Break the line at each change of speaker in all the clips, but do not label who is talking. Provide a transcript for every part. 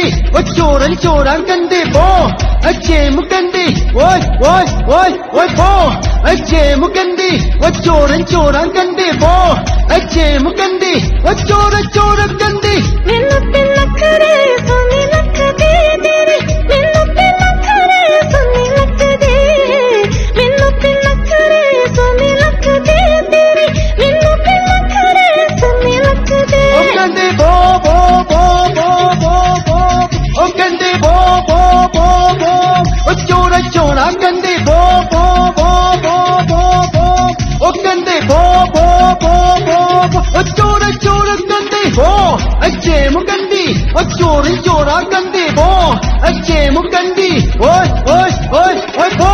கண்டு ஒச்சோரன் சோரான் கண்டு போ. அச்சே முக்கண்டு ஓய் ஓய் ஓய் ஓய் போ. அச்சே முக்கண்டு ஒச்சோரன் சோரான் கண்டு போ. அச்சே முக்கண்டு ஒச்சோர சோரன் கண்டு. चोरा चोरा कंदे बो बो बो बो बो बो। ओ कंदे बो बो बो बो बो। ओ चोरा चोरा कंदे बो। अच्छे मुकंदी ओ चोरी, चोरा कंदे बो। अच्छे मुकंदी ओए ओए ओए ओए, बो।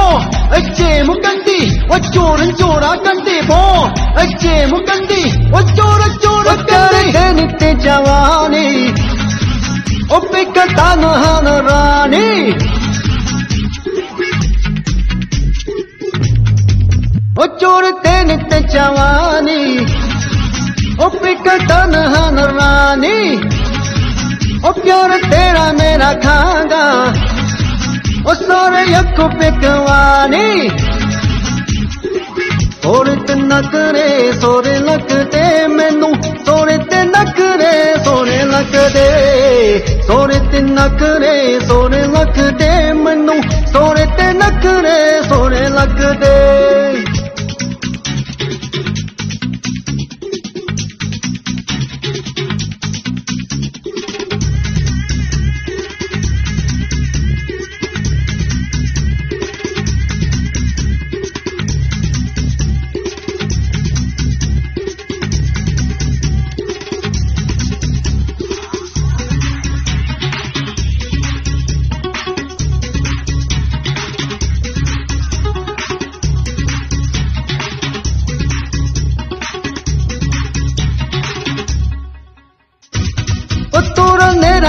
अच्छे मुकंदी ओ चोरन चोरा कंदे बो। अच्छे मुकंदी ओ चोर चोर कंदे नित्य जवानी, ओ पिकता नहन चोरते नित चवानी उपिकटन हनरानी ओ प्यार तेरा मेरा खांगा। ओ सोरे यक पिकवानी और ते नकरे सोरे लगते मैनू। सोरे ते नकरे सोरे लगते सोरे ते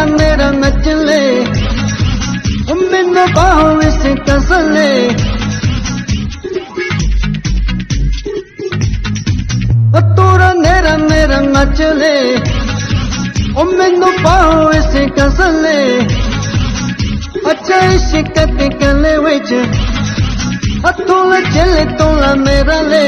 मेरा नचले। ले बिन से इसे तोरा नेरा मेरा नचले। मैनू पाओ इसे कस अच्छा शिकत ते गले बिच हथों चले तोला मेरा ले।